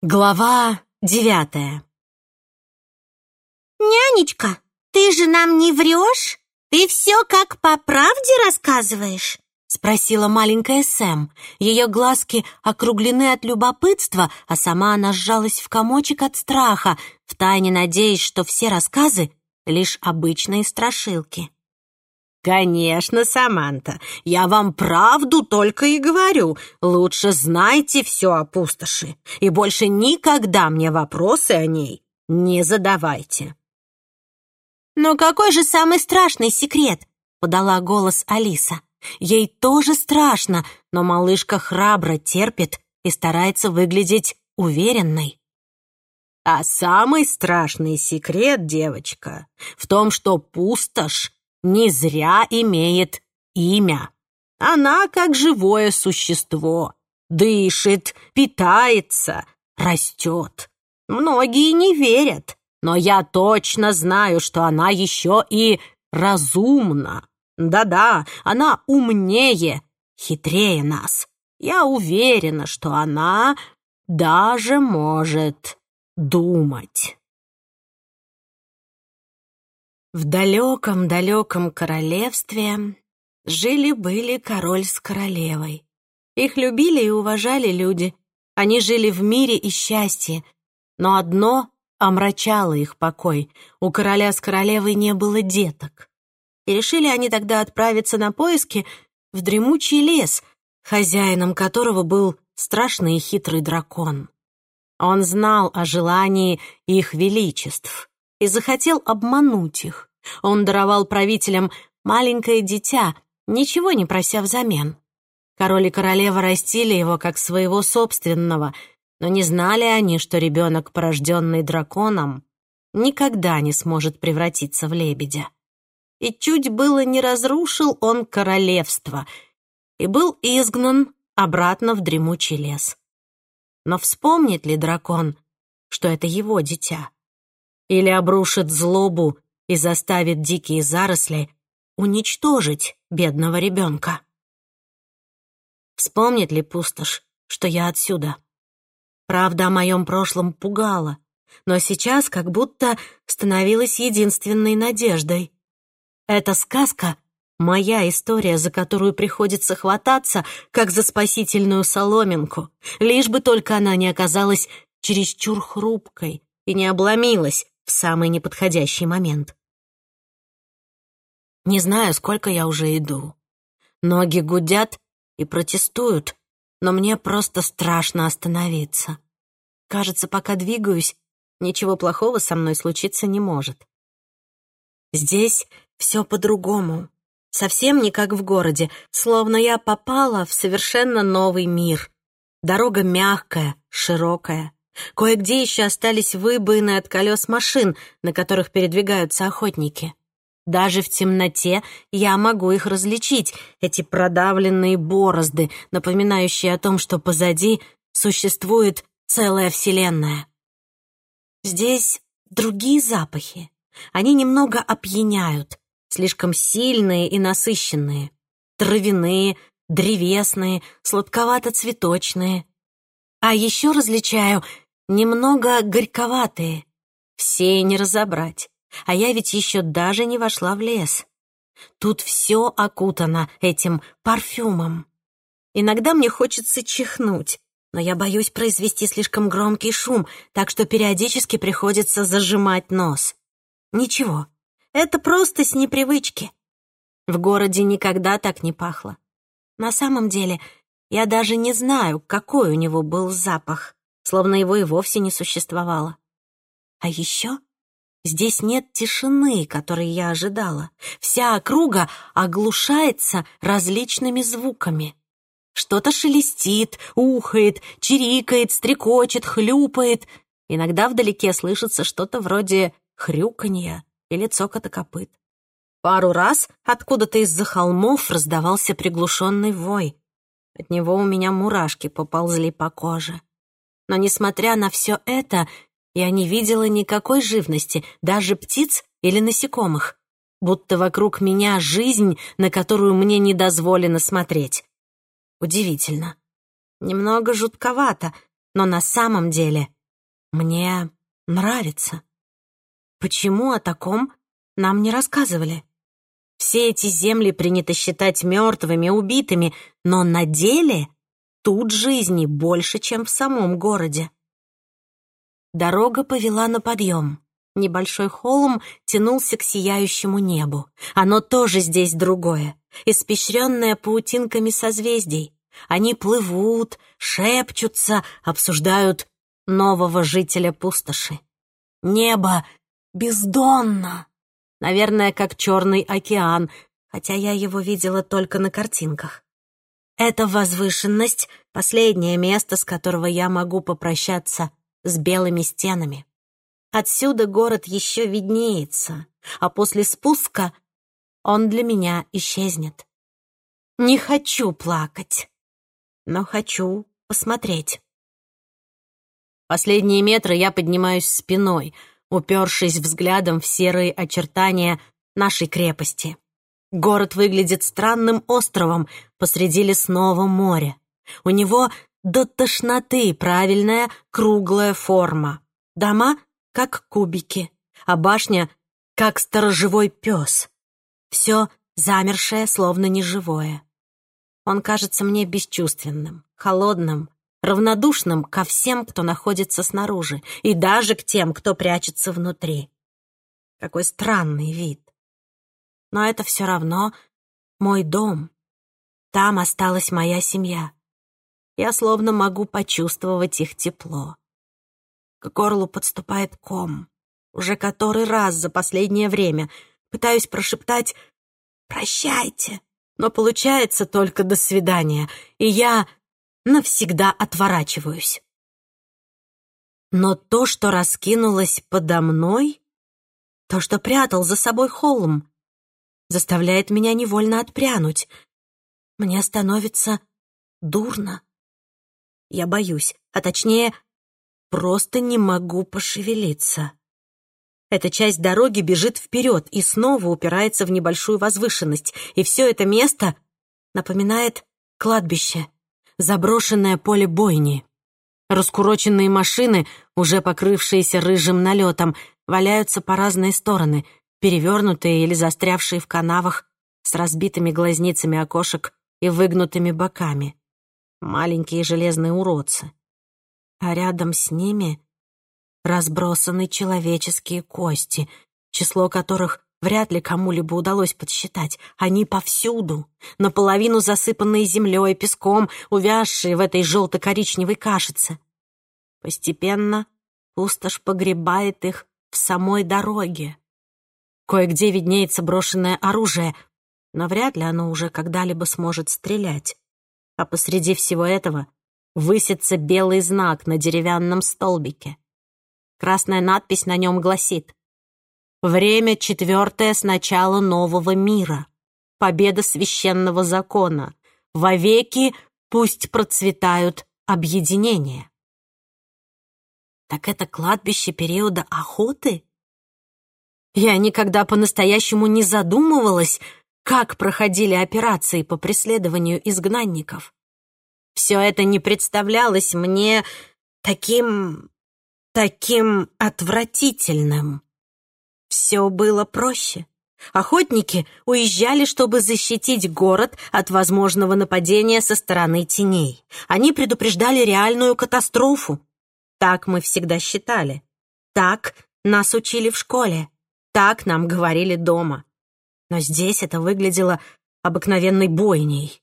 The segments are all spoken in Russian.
Глава девятая «Нянечка, ты же нам не врешь? Ты все как по правде рассказываешь?» Спросила маленькая Сэм. Ее глазки округлены от любопытства, а сама она сжалась в комочек от страха, втайне надеясь, что все рассказы — лишь обычные страшилки. «Конечно, Саманта, я вам правду только и говорю. Лучше знайте все о пустоши, и больше никогда мне вопросы о ней не задавайте». «Но какой же самый страшный секрет?» — подала голос Алиса. Ей тоже страшно, но малышка храбро терпит и старается выглядеть уверенной. А самый страшный секрет, девочка, в том, что пустошь не зря имеет имя. Она как живое существо, дышит, питается, растет. Многие не верят, но я точно знаю, что она еще и разумна. Да-да, она умнее, хитрее нас. Я уверена, что она даже может думать. В далеком-далеком королевстве жили-были король с королевой. Их любили и уважали люди. Они жили в мире и счастье. Но одно омрачало их покой. У короля с королевой не было деток. И решили они тогда отправиться на поиски в дремучий лес, хозяином которого был страшный и хитрый дракон. Он знал о желании их величеств и захотел обмануть их. Он даровал правителям маленькое дитя, ничего не прося взамен. Король и королева растили его как своего собственного, но не знали они, что ребенок, порожденный драконом, никогда не сможет превратиться в лебедя. И чуть было не разрушил он королевство и был изгнан обратно в дремучий лес. Но вспомнит ли дракон, что это его дитя? или обрушит злобу и заставит дикие заросли уничтожить бедного ребенка. Вспомнит ли пустошь, что я отсюда? Правда о моем прошлом пугала, но сейчас как будто становилась единственной надеждой. Эта сказка — моя история, за которую приходится хвататься, как за спасительную соломинку, лишь бы только она не оказалась чересчур хрупкой и не обломилась, в самый неподходящий момент. Не знаю, сколько я уже иду. Ноги гудят и протестуют, но мне просто страшно остановиться. Кажется, пока двигаюсь, ничего плохого со мной случиться не может. Здесь все по-другому. Совсем не как в городе, словно я попала в совершенно новый мир. Дорога мягкая, широкая. Кое-где еще остались выбоины от колес машин, на которых передвигаются охотники. Даже в темноте я могу их различить, эти продавленные борозды, напоминающие о том, что позади существует целая вселенная. Здесь другие запахи. Они немного опьяняют, слишком сильные и насыщенные. Травяные, древесные, сладковато-цветочные. А еще различаю немного горьковатые. Все не разобрать. А я ведь еще даже не вошла в лес. Тут все окутано этим парфюмом. Иногда мне хочется чихнуть, но я боюсь произвести слишком громкий шум, так что периодически приходится зажимать нос. Ничего, это просто с непривычки. В городе никогда так не пахло. На самом деле, я даже не знаю, какой у него был запах словно его и вовсе не существовало. А еще здесь нет тишины, которой я ожидала. Вся округа оглушается различными звуками. Что-то шелестит, ухает, чирикает, стрекочет, хлюпает. Иногда вдалеке слышится что-то вроде хрюканья или цокота копыт. Пару раз откуда-то из-за холмов раздавался приглушенный вой. От него у меня мурашки поползли по коже. Но, несмотря на все это, я не видела никакой живности, даже птиц или насекомых. Будто вокруг меня жизнь, на которую мне не дозволено смотреть. Удивительно. Немного жутковато, но на самом деле мне нравится. Почему о таком нам не рассказывали? Все эти земли принято считать мертвыми, убитыми, но на деле тут жизни больше, чем в самом городе. Дорога повела на подъем. Небольшой холм тянулся к сияющему небу. Оно тоже здесь другое, испещренное паутинками созвездий. Они плывут, шепчутся, обсуждают нового жителя пустоши. Небо бездонно. Наверное, как черный океан, хотя я его видела только на картинках. Эта возвышенность — последнее место, с которого я могу попрощаться с белыми стенами. Отсюда город еще виднеется, а после спуска он для меня исчезнет. Не хочу плакать, но хочу посмотреть. Последние метры я поднимаюсь спиной, упершись взглядом в серые очертания нашей крепости. Город выглядит странным островом посреди лесного моря. У него до тошноты правильная круглая форма. Дома как кубики, а башня — как сторожевой пес. Все замершее, словно неживое. Он кажется мне бесчувственным, холодным, равнодушным ко всем, кто находится снаружи, и даже к тем, кто прячется внутри. Какой странный вид. Но это все равно мой дом. Там осталась моя семья. Я словно могу почувствовать их тепло. К горлу подступает ком. Уже который раз за последнее время пытаюсь прошептать «Прощайте», но получается только «до свидания», и я навсегда отворачиваюсь. Но то, что раскинулось подо мной, то, что прятал за собой холм, заставляет меня невольно отпрянуть. Мне становится дурно. Я боюсь, а точнее, просто не могу пошевелиться. Эта часть дороги бежит вперед и снова упирается в небольшую возвышенность, и все это место напоминает кладбище, заброшенное поле бойни. Раскуроченные машины, уже покрывшиеся рыжим налетом, валяются по разные стороны, перевернутые или застрявшие в канавах с разбитыми глазницами окошек и выгнутыми боками. Маленькие железные уродцы. А рядом с ними разбросаны человеческие кости, число которых вряд ли кому-либо удалось подсчитать. Они повсюду, наполовину засыпанные землей, песком, увязшие в этой желто-коричневой кашице. Постепенно пустошь погребает их в самой дороге. Кое-где виднеется брошенное оружие, но вряд ли оно уже когда-либо сможет стрелять. А посреди всего этого высится белый знак на деревянном столбике. Красная надпись на нем гласит «Время четвертое с начала нового мира. Победа священного закона. Вовеки пусть процветают объединения». Так это кладбище периода охоты? Я никогда по-настоящему не задумывалась, как проходили операции по преследованию изгнанников. Все это не представлялось мне таким таким отвратительным. Все было проще. Охотники уезжали, чтобы защитить город от возможного нападения со стороны теней. Они предупреждали реальную катастрофу. Так мы всегда считали. Так нас учили в школе. Так нам говорили дома. Но здесь это выглядело обыкновенной бойней.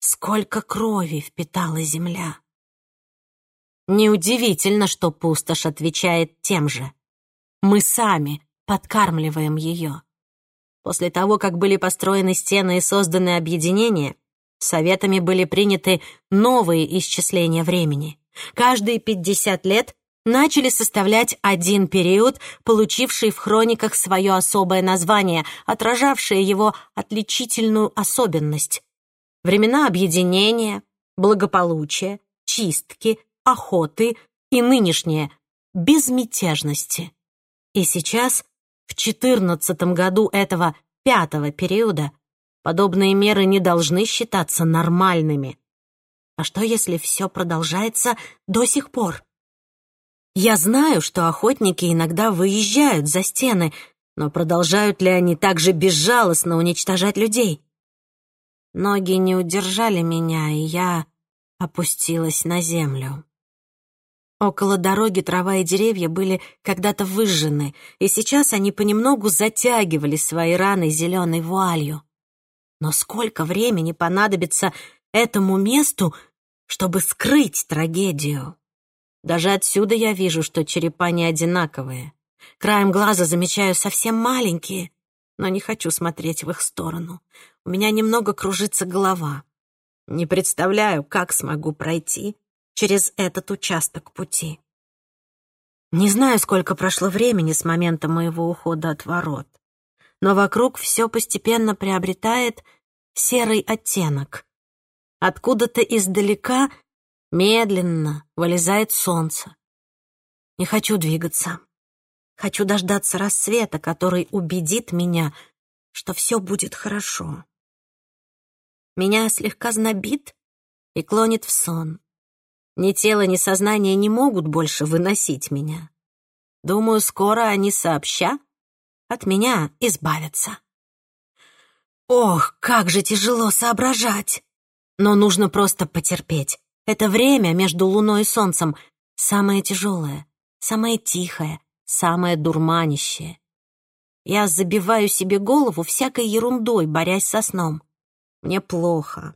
Сколько крови впитала земля. Неудивительно, что пустошь отвечает тем же. Мы сами подкармливаем ее. После того, как были построены стены и созданы объединения, советами были приняты новые исчисления времени. Каждые 50 лет начали составлять один период, получивший в хрониках свое особое название, отражавшее его отличительную особенность. Времена объединения, благополучия, чистки, охоты и нынешнее безмятежности. И сейчас, в четырнадцатом году этого пятого периода, подобные меры не должны считаться нормальными. А что, если все продолжается до сих пор? Я знаю, что охотники иногда выезжают за стены, но продолжают ли они так же безжалостно уничтожать людей? Ноги не удержали меня, и я опустилась на землю. Около дороги трава и деревья были когда-то выжжены, и сейчас они понемногу затягивали свои раны зеленой вуалью. Но сколько времени понадобится этому месту, чтобы скрыть трагедию? Даже отсюда я вижу, что черепа не одинаковые. Краем глаза замечаю совсем маленькие, но не хочу смотреть в их сторону. У меня немного кружится голова. Не представляю, как смогу пройти через этот участок пути. Не знаю, сколько прошло времени с момента моего ухода от ворот, но вокруг все постепенно приобретает серый оттенок. Откуда-то издалека медленно вылезает солнце. Не хочу двигаться. Хочу дождаться рассвета, который убедит меня, что все будет хорошо. Меня слегка знобит и клонит в сон. Ни тело, ни сознание не могут больше выносить меня. Думаю, скоро они сообща от меня избавятся. Ох, как же тяжело соображать! Но нужно просто потерпеть. Это время между луной и солнцем самое тяжелое, самое тихое, самое дурманящее. Я забиваю себе голову всякой ерундой, борясь со сном. Мне плохо.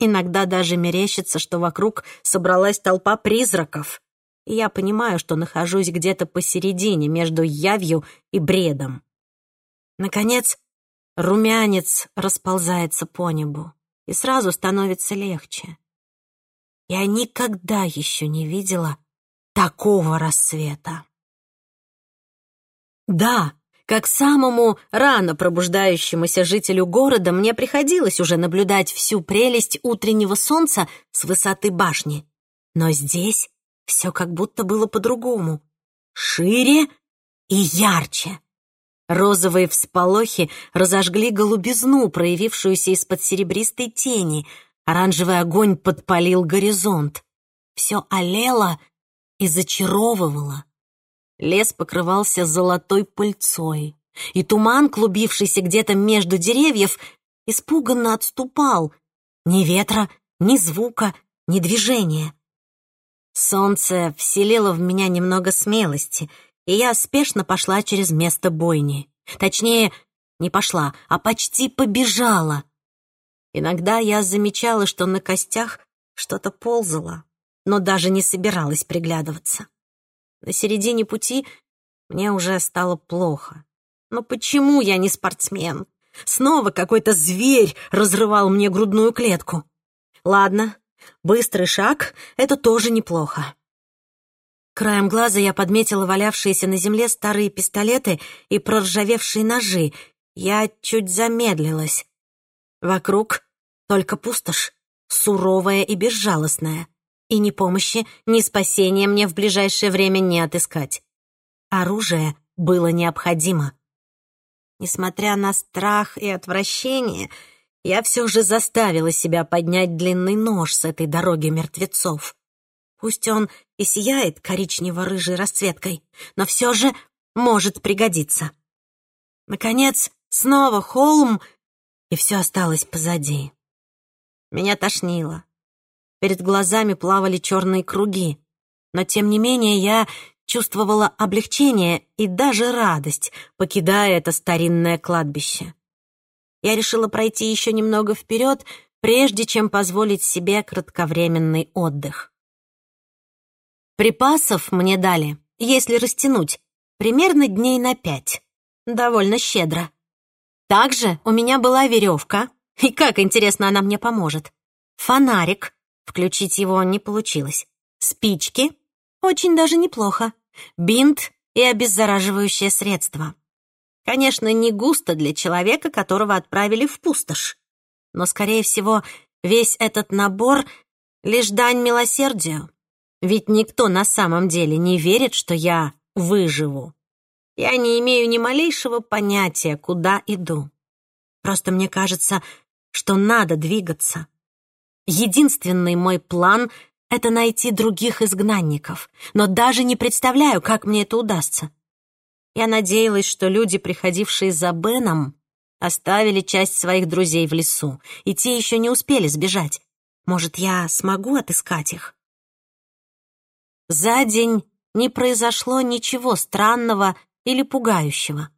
Иногда даже мерещится, что вокруг собралась толпа призраков. И я понимаю, что нахожусь где-то посередине между явью и бредом. Наконец, румянец расползается по небу, и сразу становится легче. Я никогда еще не видела такого рассвета. Да, как самому рано пробуждающемуся жителю города мне приходилось уже наблюдать всю прелесть утреннего солнца с высоты башни. Но здесь все как будто было по-другому. Шире и ярче. Розовые всполохи разожгли голубизну, проявившуюся из-под серебристой тени. Оранжевый огонь подпалил горизонт. Все олело и зачаровывало. Лес покрывался золотой пыльцой, и туман, клубившийся где-то между деревьев, испуганно отступал. Ни ветра, ни звука, ни движения. Солнце вселило в меня немного смелости, и я спешно пошла через место бойни. Точнее, не пошла, а почти побежала. Иногда я замечала, что на костях что-то ползало, но даже не собиралась приглядываться. На середине пути мне уже стало плохо. Но почему я не спортсмен? Снова какой-то зверь разрывал мне грудную клетку. Ладно, быстрый шаг — это тоже неплохо. Краем глаза я подметила валявшиеся на земле старые пистолеты и проржавевшие ножи. Я чуть замедлилась. Вокруг только пустошь, суровая и безжалостная и ни помощи, ни спасения мне в ближайшее время не отыскать. Оружие было необходимо. Несмотря на страх и отвращение, я все же заставила себя поднять длинный нож с этой дороги мертвецов. Пусть он и сияет коричнево-рыжей расцветкой, но все же может пригодиться. Наконец, снова холм, и все осталось позади. Меня тошнило. Перед глазами плавали черные круги. Но, тем не менее, я чувствовала облегчение и даже радость, покидая это старинное кладбище. Я решила пройти еще немного вперед, прежде чем позволить себе кратковременный отдых. Припасов мне дали, если растянуть, примерно дней на пять. Довольно щедро. Также у меня была веревка, и как интересно она мне поможет. Фонарик, Включить его не получилось. Спички? Очень даже неплохо. Бинт и обеззараживающее средство. Конечно, не густо для человека, которого отправили в пустошь. Но, скорее всего, весь этот набор — лишь дань милосердию. Ведь никто на самом деле не верит, что я выживу. Я не имею ни малейшего понятия, куда иду. Просто мне кажется, что надо двигаться. Единственный мой план — это найти других изгнанников, но даже не представляю, как мне это удастся. Я надеялась, что люди, приходившие за Беном, оставили часть своих друзей в лесу, и те еще не успели сбежать. Может, я смогу отыскать их? За день не произошло ничего странного или пугающего.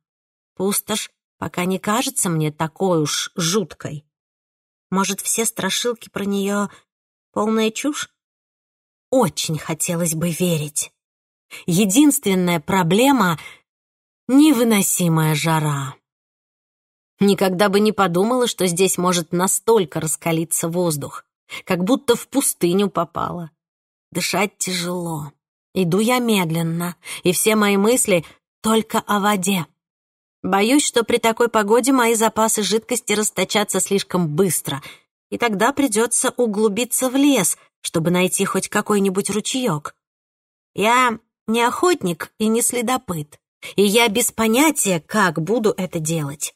Пустошь пока не кажется мне такой уж жуткой. Может, все страшилки про нее полная чушь? Очень хотелось бы верить. Единственная проблема — невыносимая жара. Никогда бы не подумала, что здесь может настолько раскалиться воздух, как будто в пустыню попала. Дышать тяжело. Иду я медленно, и все мои мысли только о воде. Боюсь, что при такой погоде мои запасы жидкости расточатся слишком быстро, и тогда придется углубиться в лес, чтобы найти хоть какой-нибудь ручеек. Я не охотник и не следопыт, и я без понятия, как буду это делать.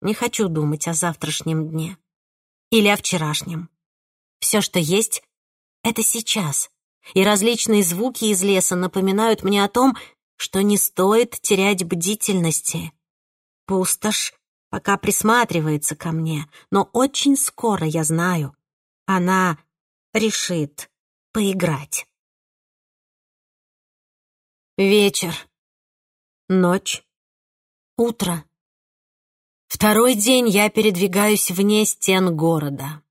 Не хочу думать о завтрашнем дне или о вчерашнем. Все, что есть, — это сейчас, и различные звуки из леса напоминают мне о том, что не стоит терять бдительности. Пустошь пока присматривается ко мне, но очень скоро, я знаю, она решит поиграть. Вечер. Ночь. Утро. Второй день я передвигаюсь вне стен города.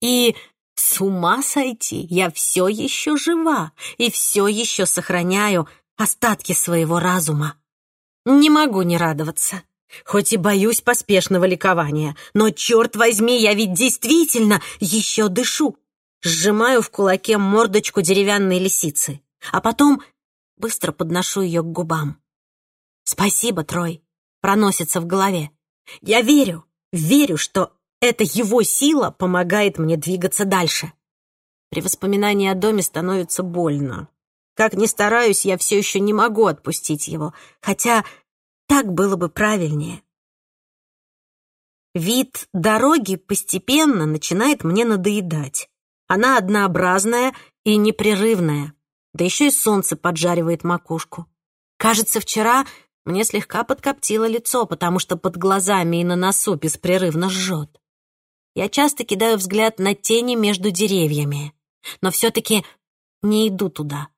И с ума сойти, я все еще жива и все еще сохраняю остатки своего разума. Не могу не радоваться. Хоть и боюсь поспешного ликования, но, черт возьми, я ведь действительно еще дышу. Сжимаю в кулаке мордочку деревянной лисицы, а потом быстро подношу ее к губам. «Спасибо, Трой», — проносится в голове. «Я верю, верю, что эта его сила помогает мне двигаться дальше. При воспоминании о доме становится больно. Как ни стараюсь, я все еще не могу отпустить его, хотя так было бы правильнее. Вид дороги постепенно начинает мне надоедать. Она однообразная и непрерывная, да еще и солнце поджаривает макушку. Кажется, вчера мне слегка подкоптило лицо, потому что под глазами и на носу беспрерывно жжет. Я часто кидаю взгляд на тени между деревьями, но все-таки не иду туда.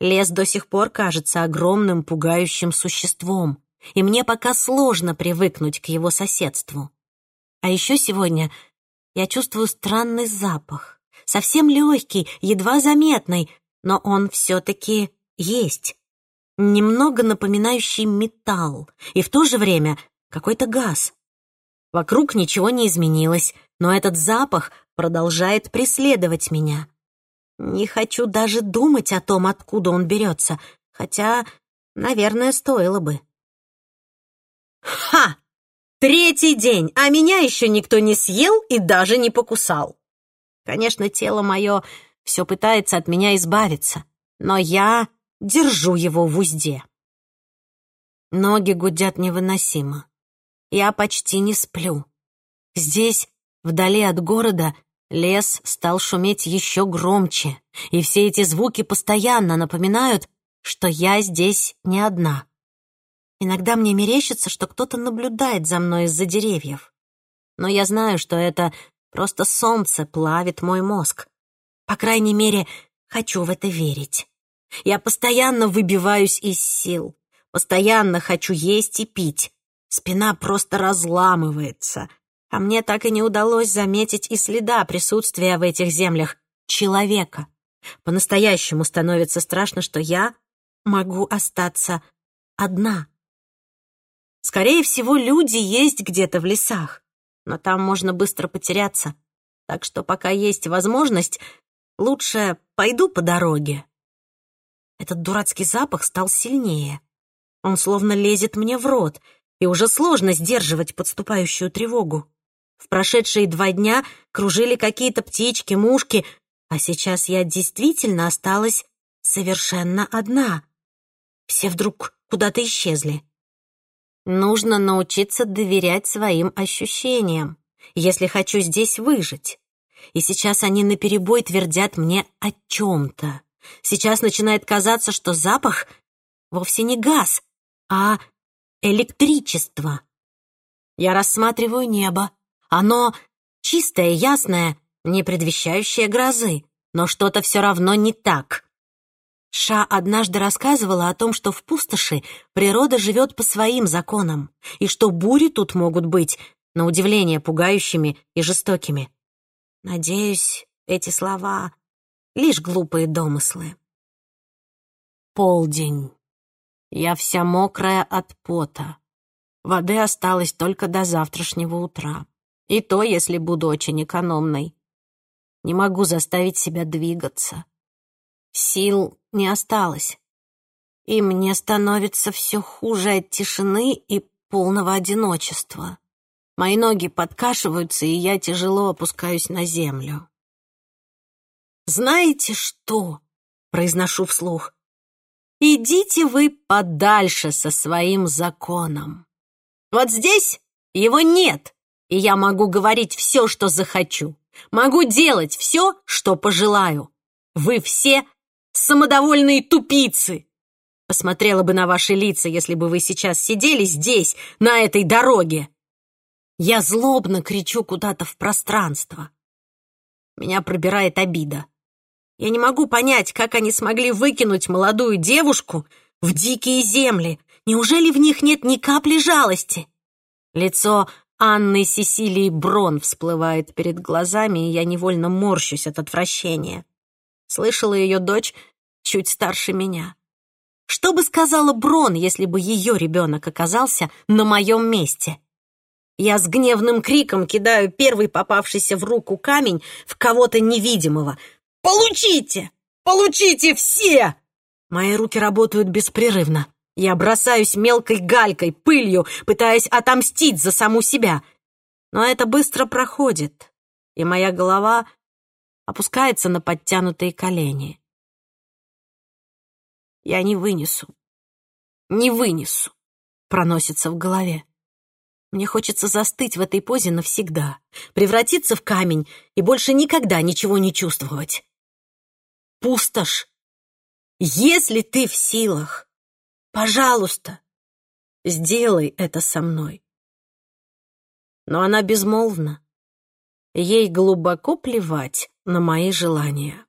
Лес до сих пор кажется огромным пугающим существом, и мне пока сложно привыкнуть к его соседству. А еще сегодня я чувствую странный запах, совсем легкий, едва заметный, но он все-таки есть. Немного напоминающий металл, и в то же время какой-то газ. Вокруг ничего не изменилось, но этот запах продолжает преследовать меня. Не хочу даже думать о том, откуда он берется, хотя, наверное, стоило бы. Ха! Третий день, а меня еще никто не съел и даже не покусал. Конечно, тело мое все пытается от меня избавиться, но я держу его в узде. Ноги гудят невыносимо. Я почти не сплю. Здесь Вдали от города лес стал шуметь еще громче, и все эти звуки постоянно напоминают, что я здесь не одна. Иногда мне мерещится, что кто-то наблюдает за мной из-за деревьев. Но я знаю, что это просто солнце плавит мой мозг. По крайней мере, хочу в это верить. Я постоянно выбиваюсь из сил, постоянно хочу есть и пить. Спина просто разламывается, а мне так и не удалось заметить и следа присутствия в этих землях человека. По-настоящему становится страшно, что я могу остаться одна. Скорее всего, люди есть где-то в лесах, но там можно быстро потеряться. Так что пока есть возможность, лучше пойду по дороге. Этот дурацкий запах стал сильнее. Он словно лезет мне в рот, и уже сложно сдерживать подступающую тревогу. В прошедшие два дня кружили какие-то птички, мушки, а сейчас я действительно осталась совершенно одна. Все вдруг куда-то исчезли. Нужно научиться доверять своим ощущениям, если хочу здесь выжить. И сейчас они наперебой твердят мне о чем-то. Сейчас начинает казаться, что запах вовсе не газ, а электричество. Я рассматриваю небо. Оно чистое, ясное, не предвещающее грозы, но что-то все равно не так. Ша однажды рассказывала о том, что в пустоши природа живет по своим законам, и что бури тут могут быть, на удивление, пугающими и жестокими. Надеюсь, эти слова — лишь глупые домыслы. Полдень. Я вся мокрая от пота. Воды осталось только до завтрашнего утра. И то, если буду очень экономной. Не могу заставить себя двигаться. Сил не осталось. И мне становится все хуже от тишины и полного одиночества. Мои ноги подкашиваются, и я тяжело опускаюсь на землю. «Знаете что?» — произношу вслух. Идите вы подальше со своим законом. Вот здесь его нет, и я могу говорить все, что захочу. Могу делать все, что пожелаю. Вы все самодовольные тупицы. Посмотрела бы на ваши лица, если бы вы сейчас сидели здесь, на этой дороге. Я злобно кричу куда-то в пространство. Меня пробирает обида. Я не могу понять, как они смогли выкинуть молодую девушку в дикие земли. Неужели в них нет ни капли жалости? Лицо Анны Сесилии Брон всплывает перед глазами, и я невольно морщусь от отвращения. Слышала ее дочь чуть старше меня. Что бы сказала Брон, если бы ее ребенок оказался на моем месте? Я с гневным криком кидаю первый попавшийся в руку камень в кого-то невидимого, Получите! Получите все!» Мои руки работают беспрерывно. Я бросаюсь мелкой галькой, пылью, пытаясь отомстить за саму себя. Но это быстро проходит, и моя голова опускается на подтянутые колени. Я не вынесу. Не вынесу, проносится в голове. Мне хочется застыть в этой позе навсегда, превратиться в камень и больше никогда ничего не чувствовать пустошь. Если ты в силах, пожалуйста, сделай это со мной. Но она безмолвна. Ей глубоко плевать на мои желания.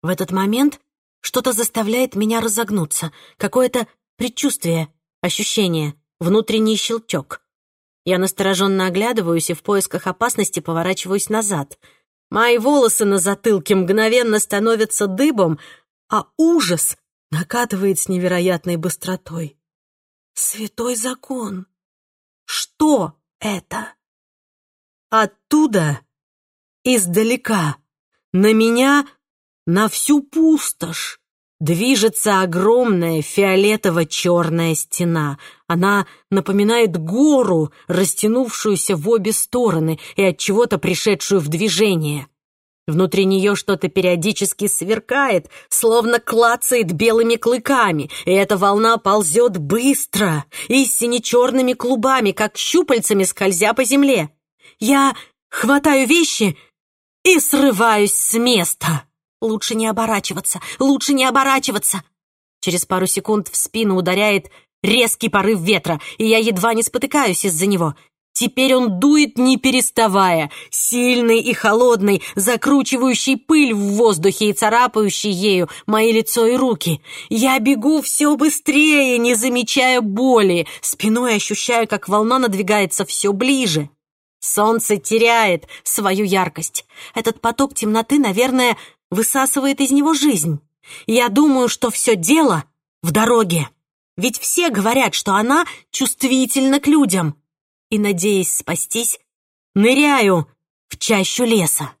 В этот момент что-то заставляет меня разогнуться, какое-то предчувствие, ощущение, внутренний щелчок. Я настороженно оглядываюсь и в поисках опасности поворачиваюсь назад — Мои волосы на затылке мгновенно становятся дыбом, а ужас накатывает с невероятной быстротой. Святой закон! Что это? Оттуда, издалека, на меня, на всю пустошь, движется огромная фиолетово-черная стена. Она напоминает гору, растянувшуюся в обе стороны и от чего-то пришедшую в движение. Внутри нее что-то периодически сверкает, словно клацает белыми клыками, и эта волна ползет быстро и сине-черными клубами, как щупальцами скользя по земле. Я хватаю вещи и срываюсь с места. Лучше не оборачиваться, лучше не оборачиваться. Через пару секунд в спину ударяет резкий порыв ветра, и я едва не спотыкаюсь из-за него. Теперь он дует не переставая, сильный и холодный, закручивающий пыль в воздухе и царапающий ею мои лицо и руки. Я бегу все быстрее, не замечая боли, спиной ощущаю, как волна надвигается все ближе. Солнце теряет свою яркость. Этот поток темноты, наверное, высасывает из него жизнь. Я думаю, что все дело в дороге. Ведь все говорят, что она чувствительна к людям. И, надеясь спастись, ныряю в чащу леса.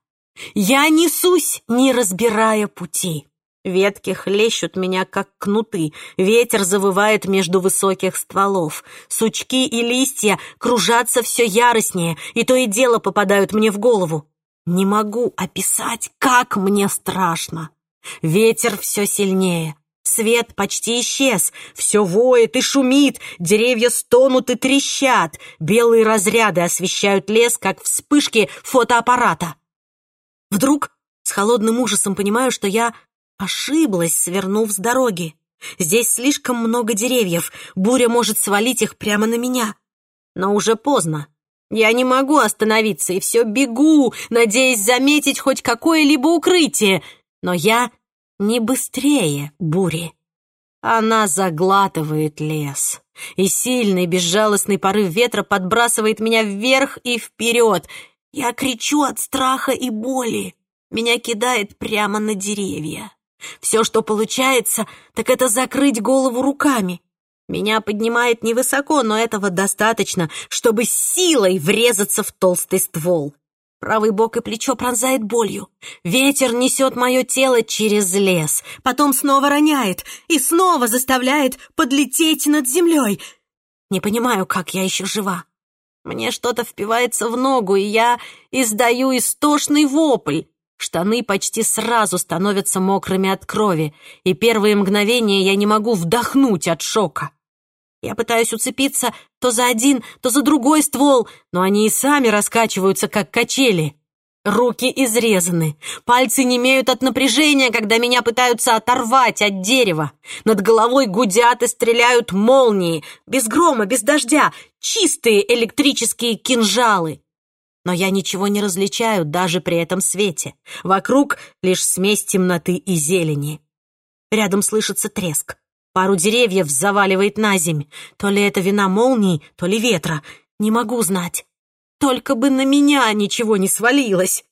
Я несусь, не разбирая пути. Ветки хлещут меня, как кнуты, ветер завывает между высоких стволов. Сучки и листья кружатся все яростнее, и то и дело попадают мне в голову. Не могу описать, как мне страшно. Ветер все сильнее. Свет почти исчез, все воет и шумит, деревья стонут и трещат, белые разряды освещают лес, как вспышки фотоаппарата. Вдруг с холодным ужасом понимаю, что я ошиблась, свернув с дороги. Здесь слишком много деревьев, буря может свалить их прямо на меня. Но уже поздно. Я не могу остановиться и все бегу, надеясь заметить хоть какое-либо укрытие. Но я не быстрее бури. Она заглатывает лес, и сильный безжалостный порыв ветра подбрасывает меня вверх и вперед. Я кричу от страха и боли. Меня кидает прямо на деревья. Все, что получается, так это закрыть голову руками. Меня поднимает невысоко, но этого достаточно, чтобы силой врезаться в толстый ствол. Правый бок и плечо пронзает болью. Ветер несет мое тело через лес, потом снова роняет и снова заставляет подлететь над землей. Не понимаю, как я еще жива. Мне что-то впивается в ногу, и я издаю истошный вопль. Штаны почти сразу становятся мокрыми от крови, и первые мгновения я не могу вдохнуть от шока. Я пытаюсь уцепиться то за один, то за другой ствол, но они и сами раскачиваются, как качели. Руки изрезаны, пальцы немеют от напряжения, когда меня пытаются оторвать от дерева. Над головой гудят и стреляют молнии, без грома, без дождя, чистые электрические кинжалы. Но я ничего не различаю даже при этом свете. Вокруг лишь смесь темноты и зелени. Рядом слышится треск. Пару деревьев заваливает на земь. То ли это вина молний, то ли ветра. Не могу знать. Только бы на меня ничего не свалилось.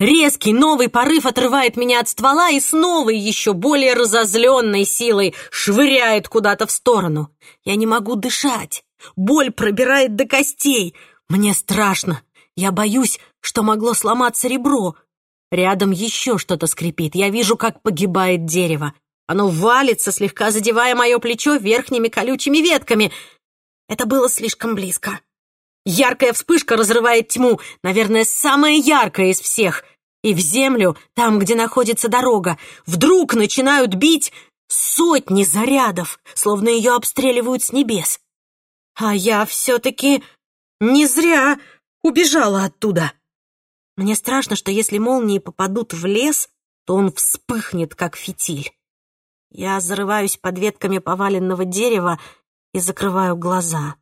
Резкий новый порыв отрывает меня от ствола и с новой, еще более разозленной силой швыряет куда-то в сторону. Я не могу дышать. Боль пробирает до костей. Мне страшно. Я боюсь, что могло сломаться ребро. Рядом еще что-то скрипит. Я вижу, как погибает дерево. Оно валится, слегка задевая мое плечо верхними колючими ветками. Это было слишком близко. Яркая вспышка разрывает тьму, наверное, самая яркая из всех. И в землю, там, где находится дорога, вдруг начинают бить сотни зарядов, словно ее обстреливают с небес. А я все-таки не зря убежала оттуда. Мне страшно, что если молнии попадут в лес, то он вспыхнет, как фитиль. Я зарываюсь под ветками поваленного дерева и закрываю глаза.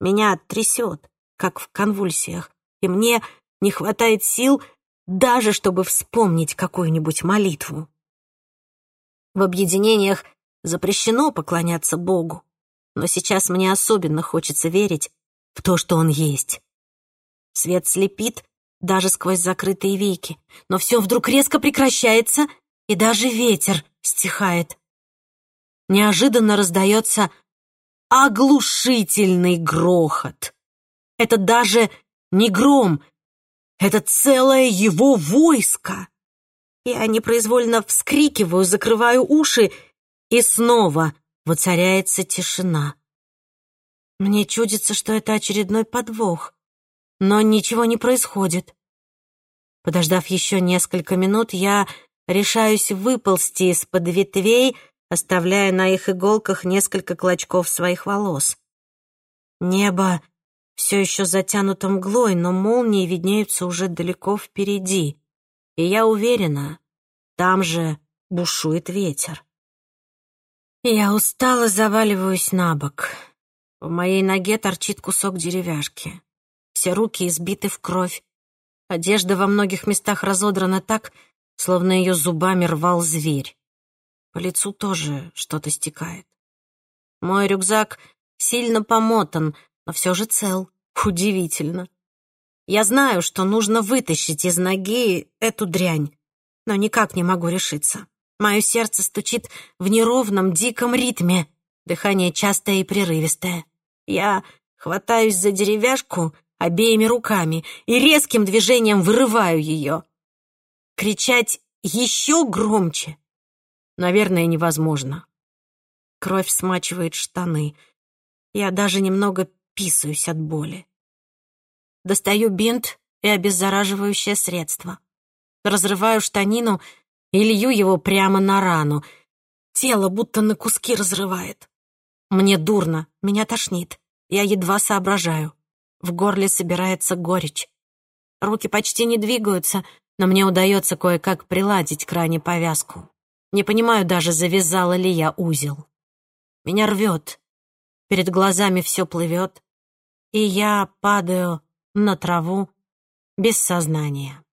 Меня трясет, как в конвульсиях, и мне не хватает сил даже, чтобы вспомнить какую-нибудь молитву. В объединениях запрещено поклоняться Богу, но сейчас мне особенно хочется верить в то, что Он есть. Свет слепит даже сквозь закрытые веки, но все вдруг резко прекращается, и даже ветер стихает неожиданно раздается оглушительный грохот. Это даже не гром, это целое его войско. Я непроизвольно вскрикиваю, закрываю уши, и снова воцаряется тишина. Мне чудится, что это очередной подвох, но ничего не происходит. Подождав еще несколько минут, я решаюсь выползти из-под ветвей, оставляя на их иголках несколько клочков своих волос. Небо все еще затянуто мглой, но молнии виднеются уже далеко впереди, и я уверена, там же бушует ветер. Я устало заваливаюсь на бок. В моей ноге торчит кусок деревяшки. Все руки избиты в кровь. Одежда во многих местах разодрана так, словно ее зубами рвал зверь. По лицу тоже что-то стекает. Мой рюкзак сильно помотан, но все же цел. Удивительно. Я знаю, что нужно вытащить из ноги эту дрянь, но никак не могу решиться. Мое сердце стучит в неровном, диком ритме. Дыхание частое и прерывистое. Я хватаюсь за деревяшку обеими руками и резким движением вырываю ее. Кричать еще громче наверное, невозможно. Кровь смачивает штаны. Я даже немного писаюсь от боли. Достаю бинт и обеззараживающее средство. Разрываю штанину и лью его прямо на рану. Тело будто на куски разрывает. Мне дурно, меня тошнит. Я едва соображаю. В горле собирается горечь. Руки почти не двигаются, но мне удается кое-как приладить к ране повязку. Не понимаю даже, завязала ли я узел. Меня рвет. Перед глазами все плывет, и я падаю на траву без сознания.